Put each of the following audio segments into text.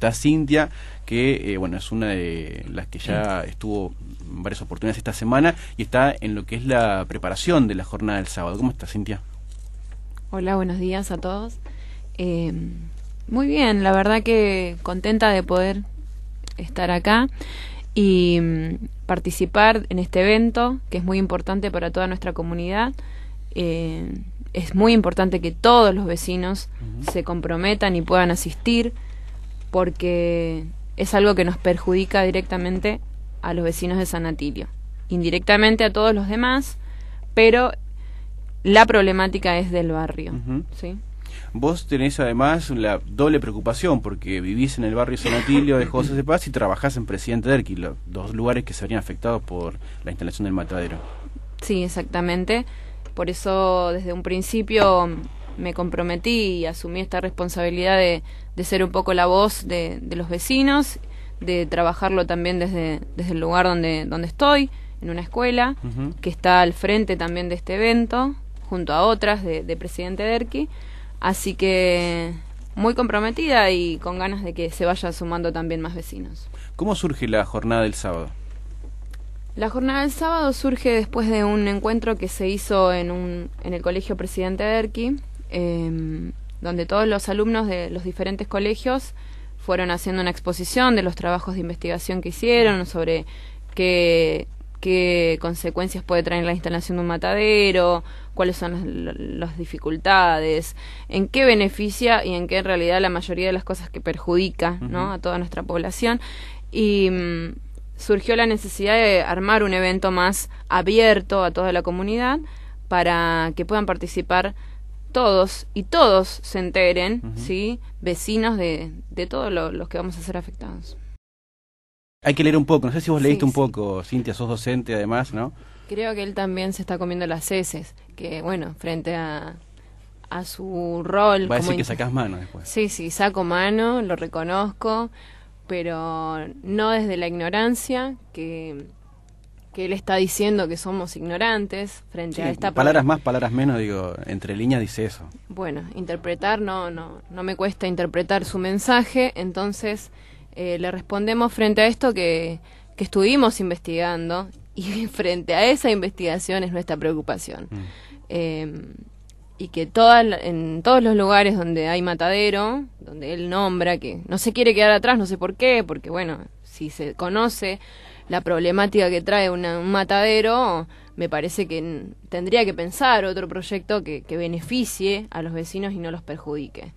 está Cintia, que eh, bueno es una de las que ya estuvo en varias oportunidades esta semana y está en lo que es la preparación de la jornada del sábado. ¿Cómo está Cintia? Hola, buenos días a todos. Eh, muy bien, la verdad que contenta de poder estar acá y mm, participar en este evento que es muy importante para toda nuestra comunidad. Eh, es muy importante que todos los vecinos se comprometan y puedan asistir porque es algo que nos perjudica directamente a los vecinos de San Atilio, indirectamente a todos los demás, pero la problemática es del barrio. ¿sí? Vos tenés además la doble preocupación porque vivís en el barrio San Atilio de José de Paz y trabajás en Presidente Derqui, los dos lugares que se verían afectados por la instalación del matadero. Sí, exactamente. Por eso desde un principio me comprometí y asumí esta responsabilidad de, ser un poco la voz de, los vecinos, de trabajarlo también desde, desde el lugar donde, donde estoy, en una escuela, que está al frente también de este evento, junto a otras de, de Presidente Derqui. Así que muy comprometida y con ganas de que se vaya sumando también más vecinos. ¿Cómo surge la jornada del sábado? La jornada del sábado surge después de un encuentro que se hizo en, un, en el Colegio Presidente Derqui, em, donde todos los alumnos de los diferentes colegios fueron haciendo una exposición de los trabajos de investigación que hicieron sobre qué, qué consecuencias puede traer la instalación de un matadero, cuáles son las, dificultades, en qué beneficia y en qué en realidad la mayoría de las cosas que perjudica ¿no? a toda nuestra población. Y mm, surgió la necesidad de armar un evento más abierto a toda la comunidad para que puedan participar todos y todos se enteren, ¿sí? Vecinos de, de todos los que vamos a ser afectados. Hay que leer un poco, no sé si vos leíste un poco, Cintia, sos docente además, ¿no? Creo que él también se está comiendo las heces, que bueno, frente a, a su rol... Va a decir que sacás mano después. Sí, sí, saco mano, lo reconozco, pero no desde la ignorancia, que, que él está diciendo que somos ignorantes frente a esta... Palabras más, palabras menos, digo, entre líneas dice eso. Bueno, interpretar, no, no, no me cuesta interpretar su mensaje, entonces eh, le respondemos frente a esto que, que, estuvimos investigando y frente a esa investigación es nuestra preocupación. Mm. Eh, y que toda, en todos los lugares donde hay matadero, donde él nombra que no se quiere quedar atrás, no sé por qué, porque bueno, si se conoce la problemática que trae un matadero, me parece que tendría que pensar otro proyecto que, beneficie a los vecinos y no los perjudique.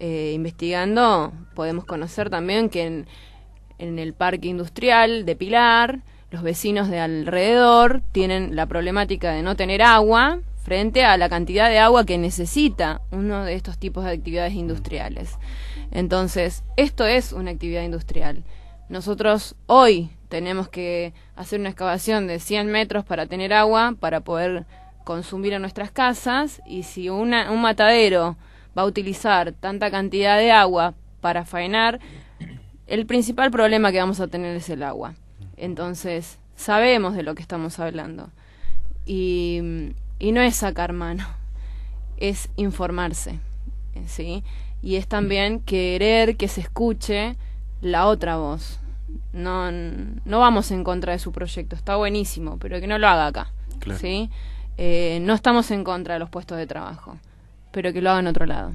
Eh, investigando podemos conocer también que en el parque industrial de Pilar, los vecinos de alrededor tienen la problemática de no tener agua frente a la cantidad de agua que necesita uno de estos tipos de actividades industriales. Entonces, esto es una actividad industrial. Nosotros hoy tenemos que hacer una excavación de 100 metros para tener agua, para poder consumir en nuestras casas, y si una, un matadero va a utilizar tanta cantidad de agua para faenar, el principal problema que vamos a tener es el agua. Entonces, sabemos de lo que estamos hablando. Y, y no es sacar mano, es informarse. ¿sí? Y es también querer que se escuche la otra voz. No, no vamos en contra de su proyecto, está buenísimo, pero que no lo haga acá. ¿sí? Eh, no estamos en contra de los puestos de trabajo pero que lo haga en otro lado.